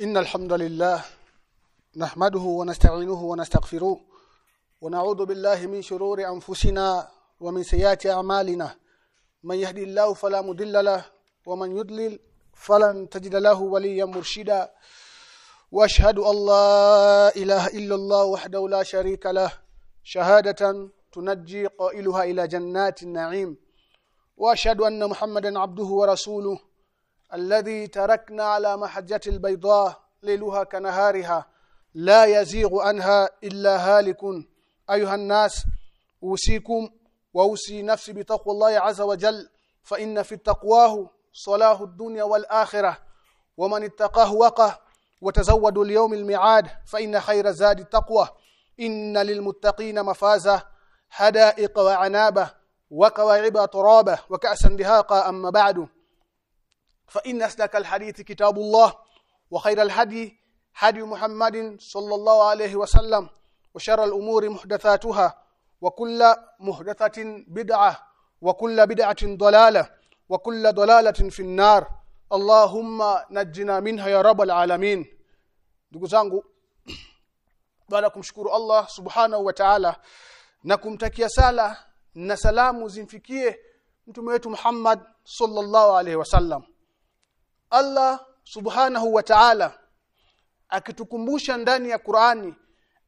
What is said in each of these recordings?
إن الحمد لله نحمده ونستعينه ونستغفره ونعوذ بالله من شرور أنفسنا ومن سيئات أعمالنا. من يهدي الله فلا مضل له ومن يضلل فلن تجد له وليا مرشدا. وأشهد أن لا إله إلا الله وحده لا شريك له. شهادة تنجي قائلها إلى جنات النعيم. وأشهد أن محمدا عبده ورسوله. الذي تركنا على محجة البيضاء ليلها كنهارها لا يزيغ عنها إلا هالك. أيها الناس أوصيكم وأوصي نفسي بتقوى الله عز وجل فإن في تقواه صلاح الدنيا والآخرة ومن اتقاه وقه وتزودوا اليوم الميعاد فإن خير زاد التقوى. إن للمتقين مفازة حدائق وعنابة وكواعب ترابة وكأسا دهاقا أما بعد. فإن أصدق الحديث كتاب الله وخير الهدي هدي محمد صلى الله عليه وسلم وشر الأمور محدثاتها وكل محدثة بدعة وكل بدعة ضلالة وكل ضلالة في النار Allahumma najjina minha ya rabbal alamin ndugu zangu baada kumshukuru Allah subhanahu wa ta'ala na kumtakia sala na salamu zimfikie mtume wetu Muhammad sallallahu alaihi wasallam Allah subhanahu wa ta'ala akitukumbusha ndani ya Qur'ani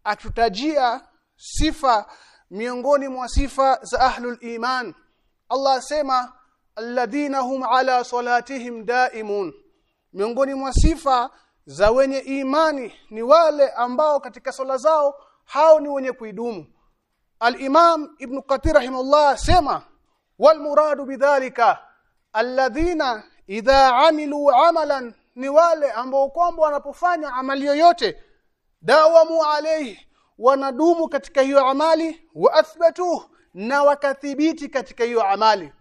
akitutajia sifa miongoni mwa sifa za ahlul iman. Allah asema alladhina hum ala salatihim daimun. Miongoni mwa sifa za wenye imani ni wale ambao katika sala zao hao ni wenye kuidumu. Al-imam ibn qatir rahimahullah asema wal muradu bidhalika alladhina idha amilu amalan ni wale ambao kwamba wanapofanya amali yoyote dawamu alayhi wanadumu katika hiyo amali wa athbatu na wakathibiti katika hiyo amali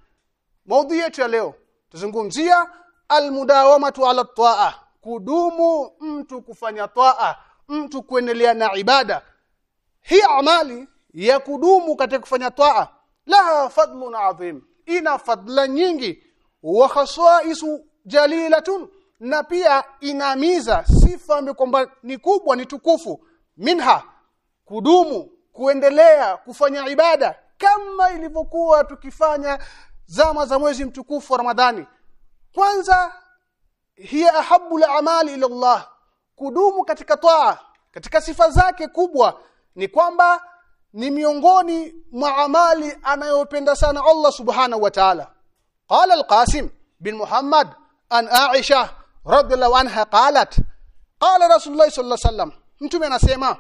maudhi yetu ya leo tuzungumzia almudawamatu ala taa, kudumu mtu kufanya taa, mtu kuendelea na ibada. Hii amali ya kudumu katika kufanya taa laha fadlun adhim, ina fadla nyingi wa khasaisu jalilatun, na pia inamiza sifa kwamba ni kubwa, ni tukufu. Minha, kudumu, kuendelea kufanya ibada kama ilivyokuwa tukifanya zama za mwezi mtukufu wa Ramadhani. Kwanza hiya ahabu al-amali ila Allah. Kudumu katika toa katika sifa zake kubwa ni kwamba ni miongoni mwa amali anayopenda sana Allah subhanahu wa ta'ala qala al-Qasim bin Muhammad an Aisha radhiallahu anha qalat qala Rasulullah sallallahu alaihi wasallam mtume anasema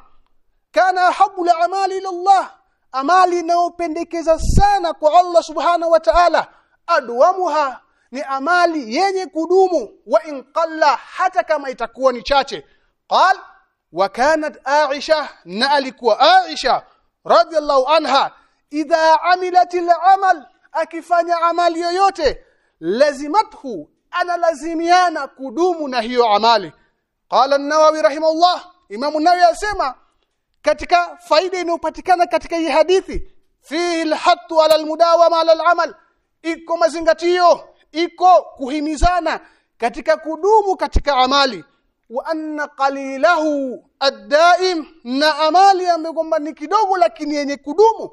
kana la amali ila Allah amali inayopendekeza sana kwa Allah subhanahu wa ta'ala adwamuha ni amali yenye kudumu wa inqalla hata kama itakuwa ni chache. qal wa kanat aisha na alikuwa aisha radhiallahu anha idha amilat al-amal akifanya amali yoyote lazimathu ana lazimiana kudumu na hiyo amali. Qala an-nawawi rahimahullah imam an-nawawi asema katika faida inayopatikana katika hii hadithi fihi alhattu ala almudawama ala al-amal iko mazingatio iko kuhimizana katika kudumu katika amali. Wa anna qalilahu ad-daim na amali ambayo kwamba ni kidogo lakini yenye kudumu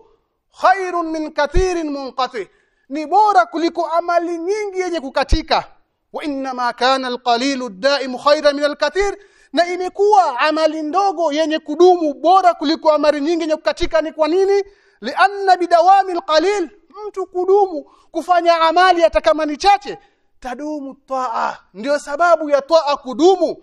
khairun min kathirin munqati ni bora kuliko amali nyingi yenye kukatika. Wa inna ma kana alqalilu ad-daim khairan min alkathir. Na imekuwa amali ndogo yenye kudumu bora kuliko amali nyingi yenye kukatika ni kwa nini? Lianna bidawami alqalil mtu kudumu kufanya amali hata kama ni chache tadumu taa ndio sababu ya taa kudumu.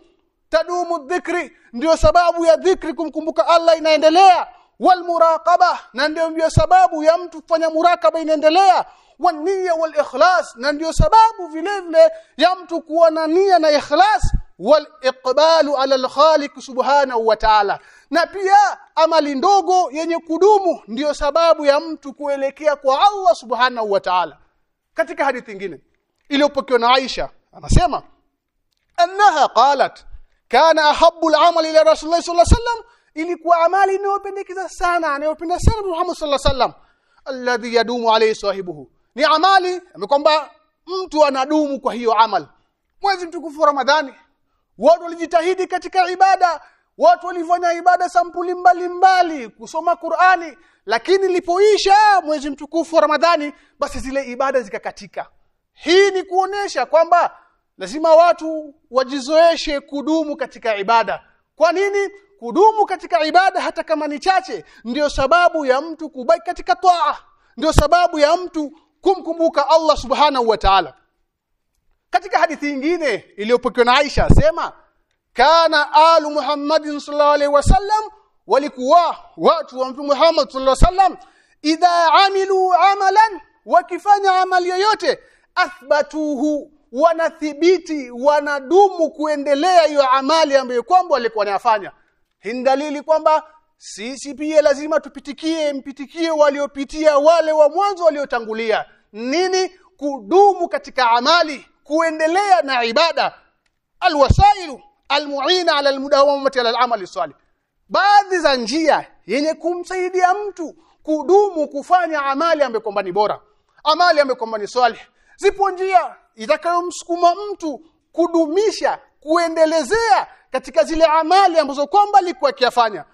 Tadumu dhikri ndio sababu ya dhikri kumkumbuka Allah inaendelea wal muraqaba na ndio sababu ya mtu kufanya murakaba inaendelea. Wania walikhlas na ndio sababu vile vile ya mtu kuwa na nia na ikhlas. Waliqbalu ala alkhaliq subhanahu wa ta'ala. Na pia amali ndogo yenye kudumu ndiyo sababu ya mtu kuelekea kwa Allah subhanahu wa ta'ala. Katika hadithi nyingine iliyopokewa na Aisha anasema annaha qalat kana ahabbu al-amal ila rasulullah sallallahu alayhi wasallam ilikuwa amali inayopendekeza sana anayopenda sana Muhammad sallallahu alaihi wasallam alladhi yadumu alayhi sahibuhu. Ni amali kwamba mtu anadumu kwa hiyo amal. Mwezi mtukufu Ramadhani watu walijitahidi katika ibada watu walifanya ibada sampuli mbalimbali mbali, kusoma Qur'ani lakini ilipoisha mwezi mtukufu wa Ramadhani basi zile ibada zikakatika. Hii ni kuonesha kwamba lazima watu wajizoeshe kudumu katika ibada. Kwa nini kudumu katika ibada hata kama ni chache ndio sababu ya mtu kubaki katika toa ndio sababu ya mtu kumkumbuka Allah subhanahu wa ta'ala. Katika hadithi nyingine iliyopokewa na Aisha asema kana alu Muhammadin sallallahu alaihi wasallam walikuwa watu wa Mtume Muhammad sallallahu alaihi wasallam idha amilu amalan wakifanya amali yoyote athbatuhu wanathibiti wanadumu kuendelea hiyo amali ambayo kwamba walikuwa wanafanya hii dalili kwamba sisi pia lazima tupitikie mpitikie waliopitia wale wa mwanzo waliotangulia. Nini? Kudumu katika amali kuendelea na ibada. Alwasailu almuina ala almudawamati ala alamali salih. Baadhi za njia yenye kumsaidia mtu kudumu kufanya amali ambayo kwamba ni bora amali ambayo kwamba ni salih. Zipo njia itakayomsukuma mtu kudumisha kuendelezea katika zile amali ambazo kwamba alikuwa akiyafanya.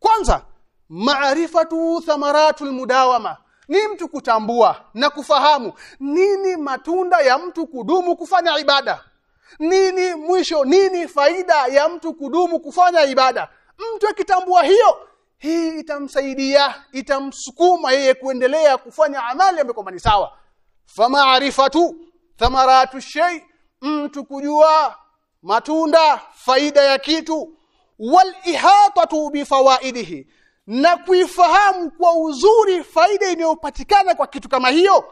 Kwanza maarifatu thamaratul mudawama. Ni mtu kutambua na kufahamu nini matunda ya mtu kudumu kufanya ibada. Nini mwisho nini faida ya mtu kudumu kufanya ibada. Mtu akitambua hiyo hii itamsaidia itamsukuma yeye kuendelea kufanya amali ambayo ni sawa. Famaarifatu thamaratu shay mtu kujua matunda faida ya kitu wal ihatatu bifawaidihi na kuifahamu kwa uzuri faida inayopatikana kwa kitu kama hiyo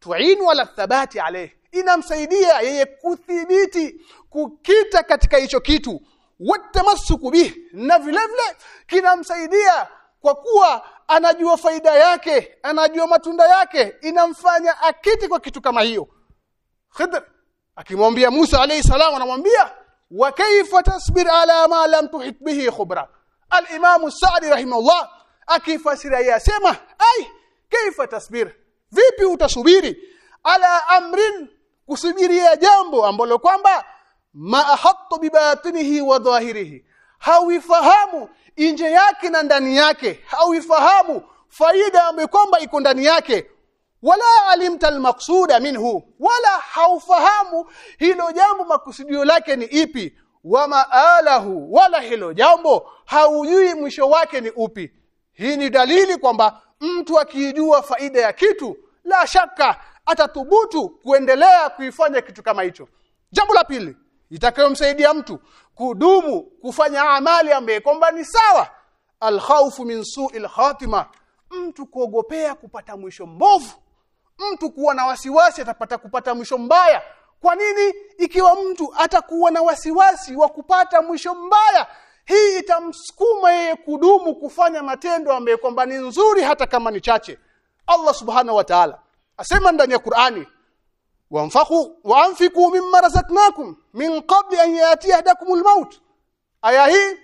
tuinu ala thabati alayhi. Inamsaidia yeye kuthibiti kukita katika hicho kitu. Watamassuku bih na vile vile kinamsaidia kwa kuwa anajua faida yake anajua matunda yake inamfanya akiti kwa kitu kama hiyo. Khidr akimwambia Musa alayhi salam anamwambia wa kaifa tasbir ala ma lam tuhit bihi khubra? al-Imam Sa'di rahimahullah akifasira yasema ai kaifa tasbir? Vipi utasubiri? Ala amrin kusubiria jambo ambalo kwamba ma ahattu bibatinihi wa dhahirihi. Hawifahamu nje yake na ndani yake. Hawifahamu faida ambayo kwamba iko ndani yake wala alimta almaqsuda minhu wala haufahamu hilo jambo makusudio lake ni ipi. Wa maalahu wala hilo jambo haujui mwisho wake ni upi. Hii ni dalili kwamba mtu akiijua faida ya kitu la shaka atathubutu kuendelea kuifanya kitu kama hicho. Jambo la pili itakayomsaidia mtu kudumu kufanya amali ambaye kwamba ni sawa. Alkhawfu min su'il khatima mtu kuogopea kupata mwisho mbovu mtu kuwa na wasiwasi atapata kupata mwisho mbaya. Kwa nini? Ikiwa mtu atakuwa na wasiwasi wa kupata mwisho mbaya hii itamsukuma yeye kudumu kufanya matendo ambayo kwamba ni nzuri hata kama ni chache. Allah subhanahu wa ta'ala asema ndani ya Qur'ani wanfaku waanfiku mimma razaqnakum min qabli an yati ahdakumul maut. Aya hii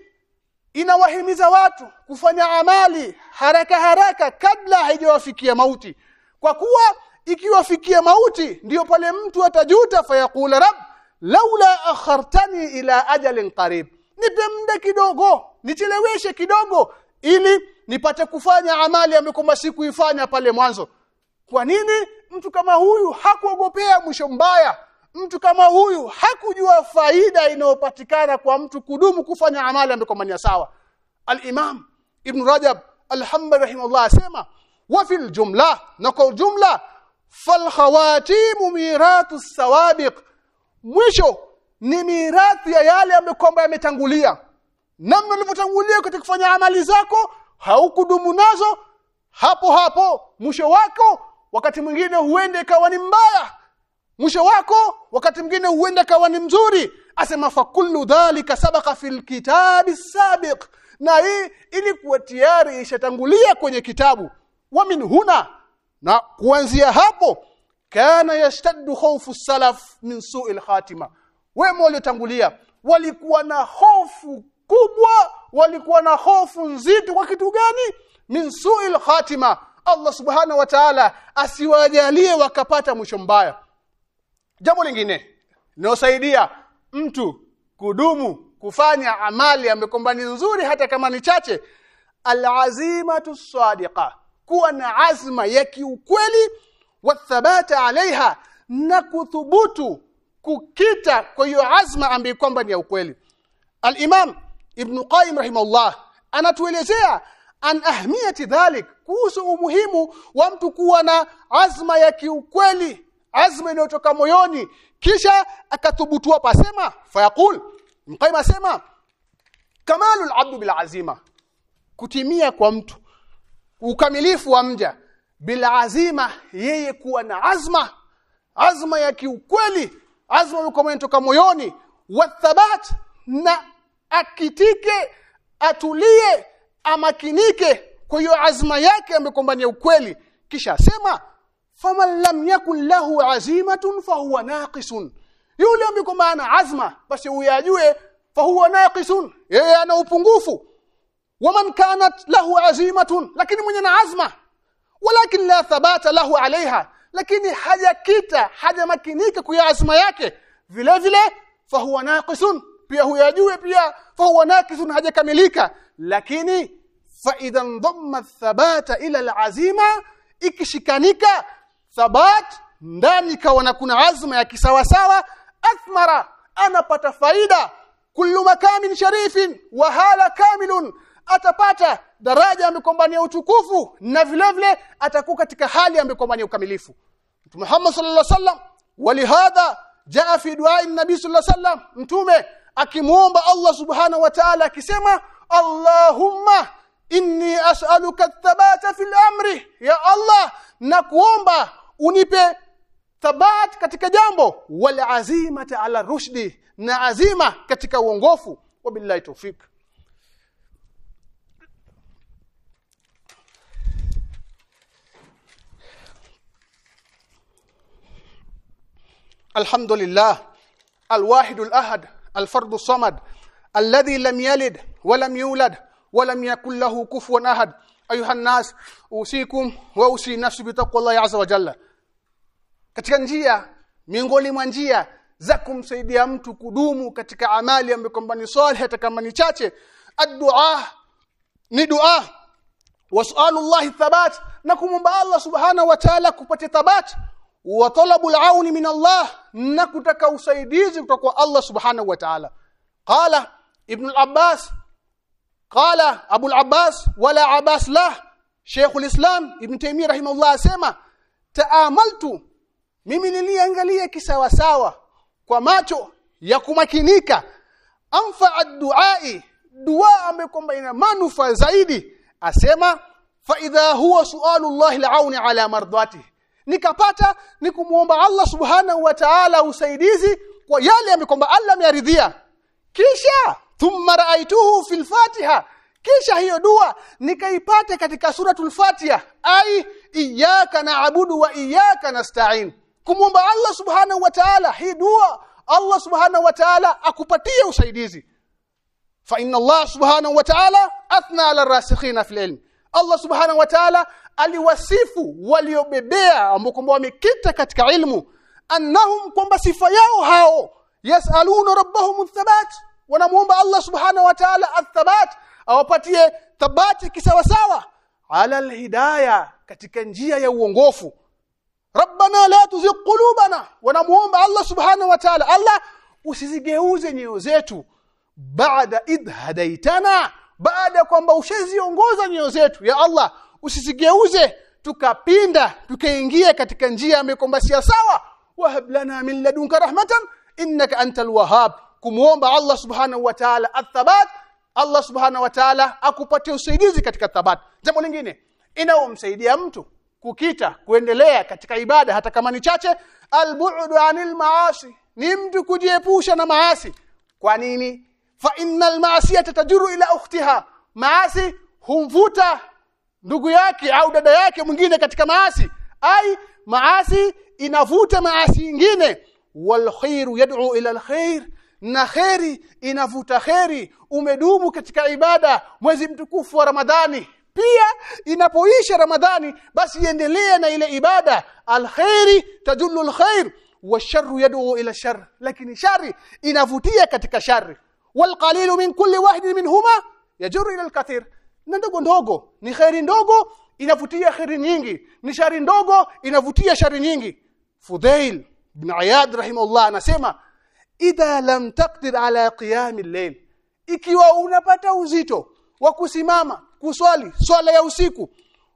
inawahimiza watu kufanya amali haraka haraka kabla haijawafikia mauti. Kwa kuwa ikiwafikia mauti ndiyo pale mtu atajuta fayakula rab laula akhartani ila ajalin qarib. Nipe muda kidogo nicheleweshe kidogo ili nipate kufanya amali ambayo sikuifanya pale mwanzo. Kwa nini? Mtu kama huyu hakuogopea mwisho mbaya. Mtu kama huyu hakujua faida inayopatikana kwa mtu kudumu kufanya amali ambayo ni sawa. al-Imam Ibn Rajab al-Hanbali rahimahullah asema wa fil jumla na kwa jumla fal mirathu sawabiq. Mwisho ni mirathi ya yale ambayo yametangulia. Namna ulivyotangulia katika kufanya amali zako haukudumu nazo hapo hapo mwisho wako wakati mwingine huende ikawa ni mbaya. Mwisho wako wakati mwingine huenda kawa ni mzuri. Asema fa kullu dhalika sabaqa fil kitabi sabiq. Na hii ilikuwa tayari ishatangulia kwenye kitabu. Wa min huna na kuanzia hapo kana yashtaddu khawfu salaf min su'il khatima wema waliotangulia walikuwa na hofu kubwa walikuwa na hofu nzito kwa kitu gani? Min su'il khatima Allah subhanahu wa ta'ala asiwajalie wakapata mwisho mbaya. Jambo lingine linalosaidia mtu kudumu kufanya amali ambayo nzuri hata kama ni chache alazimatu sadiqa kuwa na azma ya kiukweli wathabata alaiha na kuthubutu kukita kwa hiyo azma ambayo kwamba ni ya ukweli. Al-imam ibn qayyim rahimahullah anatuelezea an ahmiyati dhalik kuhusu umuhimu wa mtu kuwa na azma ya kiukweli azma inayotoka moyoni kisha akathubutua pasema fayaqul mqaim asema kamalul abdu bil azima kutimia kwa mtu ukamilifu wa mja bila azima yeye kuwa na azma azma ya kiukweli azma toka moyoni wathabat na akitike atulie amakinike. Kwa hiyo azma yake amekombania ukweli. Kisha asema faman lam yakun lahu azimatun fahuwa naqisun. Yule ambaye ana azma basi uyajue fahuwa naqisun. Yeye ana upungufu waman kanat lahu azimatun lakini mwenye na azma walakin la thabata lahu alaiha lakini hajakita hajamakinika kwa azma yake vile vile fahuwa naqisun pia huyajue pia fahuwa naqisun hajakamilika lakini fa idhan dhamma thabata ila alazima ikishikanika thabat ndani kawa kuna azma ya kisawasawa athmara anapata faida kullu makamin sharifin wa hala kamilun atapata daraja amekombania utukufu na vile vile atakuwa katika hali amekombania ukamilifu. Mtume Muhammad sallallahu alaihi wasallam walihadha jaa fi du'a an-nabi sallallahu alaihi wasallam mtume akimuomba Allah subhanahu wa ta'ala akisema Allahumma inni as'aluka thabata fil amri ya Allah na kuomba unipe thabat katika jambo wal azimata ala rushdi na azima katika uongofu wabillahi tawfik الحمد لله الواحد الأحد الفرد الصمد الذي لم يلد ولم يولد ولم يكن له كفوا أحد أيها الناس أوصيكم وأوصي نفسي بتقوى الله عز وجل katika njia miongoni mwa njia za kumsaidia mtu kudumu katika amali ambayo kwamba ni salih hata kama ni chache addu'a ni dua wasallallahu thabat na kumomba Allah subhanahu wa ta'ala kupata thabat wa talabul auni min Allah na kutaka usaidizi kutoka kwa Allah subhanahu wa ta'ala. Qala ibn al-abbas qala abu al-abbas wala abbas la. Sheikh al-Islam Ibn Taymiyyah rahimahullah asema taamaltu mimi niliangalia kisawasawa kwa macho ya kumakinika. Anfa ad-duai dua ambayo kwamba ina manufaa zaidi. Asema fa idha huwa su'alullahi al-auni ala mardatihi nikapata ni kumuomba Allah subhanahu wa ta'ala usaidizi kwa yale amekomba Allah amearidhia kisha thumma raaituhu fil fatiha. Kisha hiyo dua nikaipata katika suratul fatiha. Ai iyyaka na'budu wa iyyaka nasta'in. Kumuomba Allah subhanahu wa ta'ala hii dua Allah subhanahu wa ta'ala akupatie usaidizi. Fa inna Allah subhanahu wa ta'ala athna ala rasikhina fil ilm. Allah subhanahu wa ta'ala aliwasifu waliobebea ambao kwamba wamekita katika ilmu annahum kwamba sifa yao hao yasaluna rabbahum thabat wanamuomba Allah subhanahu wa ta'ala athabat awapatie thabati kisawasawa ala alhidayah katika njia ya uongofu. Rabbana la tuzigh qulubana wanamuomba Allah subhanahu wa ta'ala Allah usizigeuze nyoyo zetu baada idh hadaitana baada kwamba ushaziongoza nyoyo zetu ya Allah usizigeuze tukapinda tukaingia katika njia ambayo kwamba si sawa. Wahab lana min ladunka rahmatan innaka antal wahhab. Kumuomba Allah subhanahu wa ta'ala athabat. Allah subhanahu wa ta'ala akupatie usaidizi katika thabat. Jambo lingine inaomsaidia mtu kukita kuendelea katika ibada hata kama ni chache albu'du anil maasi. Ni mtu kujiepusha na maasi. Kwa nini? Fa innal ma'siyata tajuru ila ukhtiha. Maasi humvuta ndugu yake au dada yake mwingine katika maasi ai maasi inavuta maasi nyingine wal khairu yad'u ila al khair na khairi inavuta khairi umedumu katika ibada mwezi mtukufu wa Ramadhani. Pia inapoisha Ramadhani basi iendelee na ile ibada. Alkhairi tajullu alkhair washarru yad'u ila shar lakini shari inavutia katika shari walqalilu min kulli wahidin minhuma yajru ila alkathir na ndogo ndogo. Ni khairi ndogo inavutia khairi nyingi. Ni shari ndogo inavutia shari nyingi. Fudail ibn Iyad rahimahullah anasema idha lam taqdir ala qiyam al-layl. Ikiwa unapata uzito wa kusimama kuswali swala ya usiku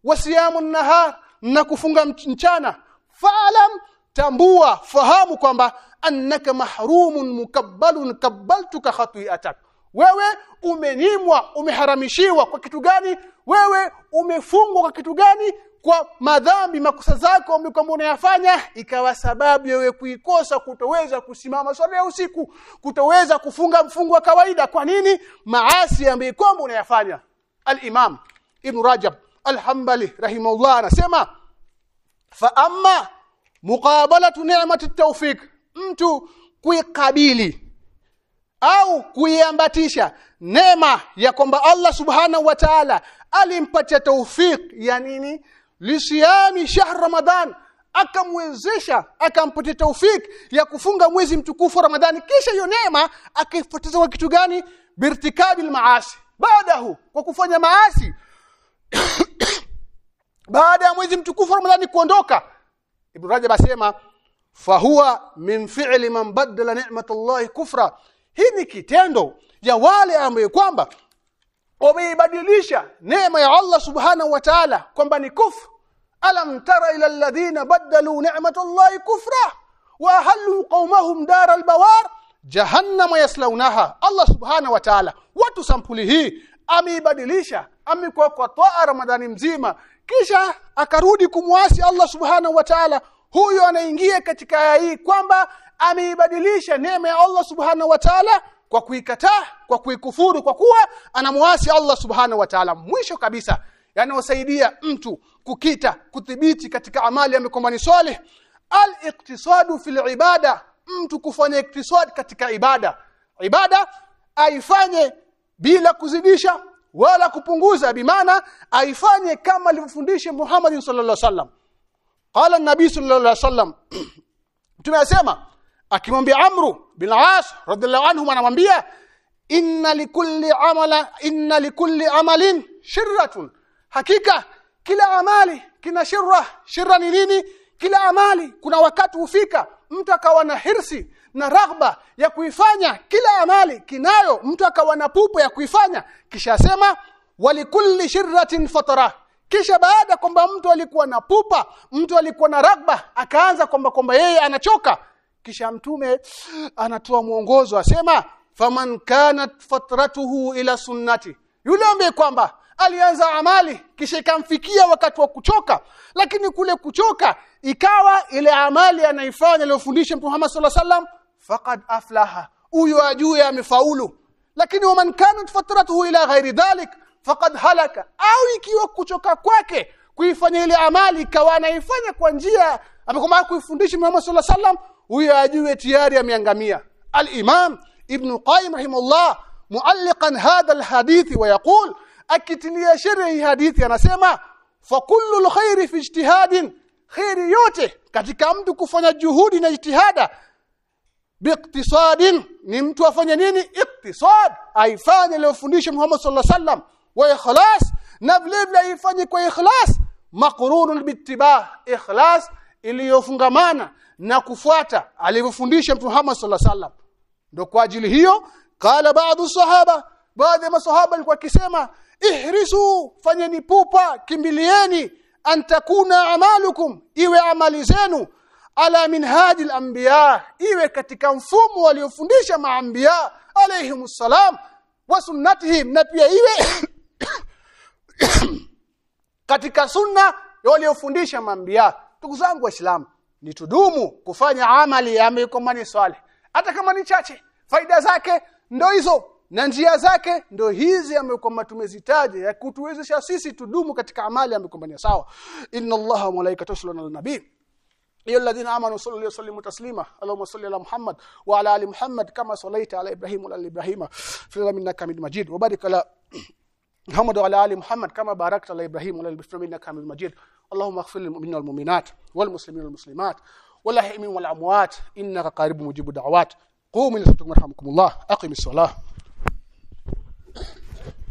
wasiamu nahar na kufunga mchana fa'lam tambua fahamu kwamba annaka mahrumun mukabbalun kabbaltuka khati'atak wewe umenimwa umeharamishiwa kwa kitu gani? Wewe umefungwa kwa kitu gani? Kwa madhambi makosa zako ambayo unayafanya. Ikawa sababu wewe kuikosa kutoweza kusimama swala ya usiku kutoweza kufunga mfungo wa kawaida. Kwa nini? Maasi ambayo kwamba unayafanya. al-Imam Ibn Rajab al-Hanbali rahimahullah anasema fa amma muqabalatu ni'mati tawfik mtu kuikabili au kuiambatisha neema ya kwamba Allah subhanahu wa ta'ala alimpatia tawfik ya nini lisiami shahr ramadan akamwezesha akampatia tawfik ya kufunga mwezi mtukufu Ramadhani. Kisha hiyo neema akipoteza kwa kitu gani? Birtikabil maasi. Baadahu kwa kufanya maasi baada ya mwezi mtukufu Ramadhani kuondoka Ibn Rajab asema fahuwa min fi'li man badala ni'matallahi kufra hii ni kitendo ya wale ambao kwamba wameibadilisha neema ya Allah subhanahu wa ta'ala kwamba ni kufr alam tara ila alladhina badalu ni'matallahi kufra wa halu qaumahum daral bawar jahannama yaslaunaha Allah subhanahu wa ta'ala watu sampuli hii ameibadilisha amekuwa kwa toa ramadhani mzima kisha akarudi kumwasi Allah subhanahu wa ta'ala. Huyo anaingia katika aya hii kwamba ameibadilisha neema ya Allah subhanahu wa ta'ala kwa kuikataa kwa kuikufuru kwa kuwa anamuasi Allah subhanahu wa ta'ala mwisho kabisa. Yanayosaidia mtu kukita kudhibiti katika amali ya ni salih al-iqtisadu fil ibada mtu kufanya iktisad katika ibada. Ibada aifanye bila kuzidisha wala kupunguza bimaana aifanye kama alivyofundisha Muhammad sallallahu alaihi wasallam. Qala an-nabi sallallahu alaihi wasallam tumesema akimwambia Amru bin As radhiallahu anhu anamwambia inna likulli amala inna likulli amalin shirratun. Hakika kila amali kina shirra. Shirra ni nini? Kila amali kuna wakati hufika mtu akawa na hirsi na raghba ya kuifanya. Kila amali kinayo mtu akawa na pupo ya kuifanya. Kisha sema walikulli shirratin fatara. Kisha baada kwamba mtu alikuwa na pupa mtu alikuwa na raghba akaanza kwamba kwamba yeye anachoka kisha mtume anatoa mwongozo asema faman kanat fatratuhu ila sunnati. Yule ambaye kwamba alianza amali kisha ikamfikia wakati wa kuchoka lakini kule kuchoka ikawa ile amali anaifanya aliyofundisha Mtume Muhammad sallallahu alaihi wasallam faqad aflaha. Huyo ajue amefaulu. Lakini waman kanat fatratuhu ila ghairi dhalik faqad halaka. Au ikiwa kuchoka kwake kuifanya ile amali ikawa anaifanya kwa njia amekwamba kuifundisha Muhammad sallallahu alaihi wasallam huyo ajue tayari ameangamia. al-Imam Ibn Qayyim rahimahullah mualliqan hadha al-hadith wa yaqul akitilia sharhi hadithi anasema fa kullu alkhairi fi ijtihadin khairi yote katika mtu kufanya juhudi na ijtihada biiktisadin ni mtu afanye nini? Iktisad aifanye aliyofundisha Muhammad sallallahu alaihi wa ikhlas na vile vile aifanye kwa ikhlas. Maqrunun bittibah ikhlas iliyofungamana na kufuata alivyofundisha Mtume Muhammad sallallahu alaihi wasallam. Ndio kwa ajili hiyo kala baadhi sahaba baadhi ya masahaba walikuwa kisema ihrisu fanyeni pupa kimbilieni antakuna amalukum iwe amali zenu. Ala minhaji al-anbiya iwe katika mfumo waliofundisha maanbiya alayhimus salam wa sunnatihim na pia iwe katika sunna waliofundisha maanbiya. Ndugu zangu waislamu ni tudumu kufanya amali ya mikomani swalih hata kama ni chache faida zake ndo hizo na njia zake ndo hizi amekwamba tumezitaja ya kutuwezesha sisi tudumu katika amali amekombania sawa. Inna allaha wa malaikatahu yusalluna ala nabii ya alladhina amanu sallu sallimu taslima. Allahumma salli ala muhammad wa ala ali muhammad kama sallaita ala ibrahim wa ala ibrahima fil alamin innaka majid. Wa barik ala محمد وعلى آل محمد كما باركت على إبراهيم وعلى آل إبراهيم إنك حميد مجيد. اللهم اغفر للمؤمنين والمؤمنات والمسلمين والمسلمات ولا حمين ولا اموات إنك قريب مجيب الدعوات. قوموا إلى صلاتكم يرحمكم الله. أقم الصلاة.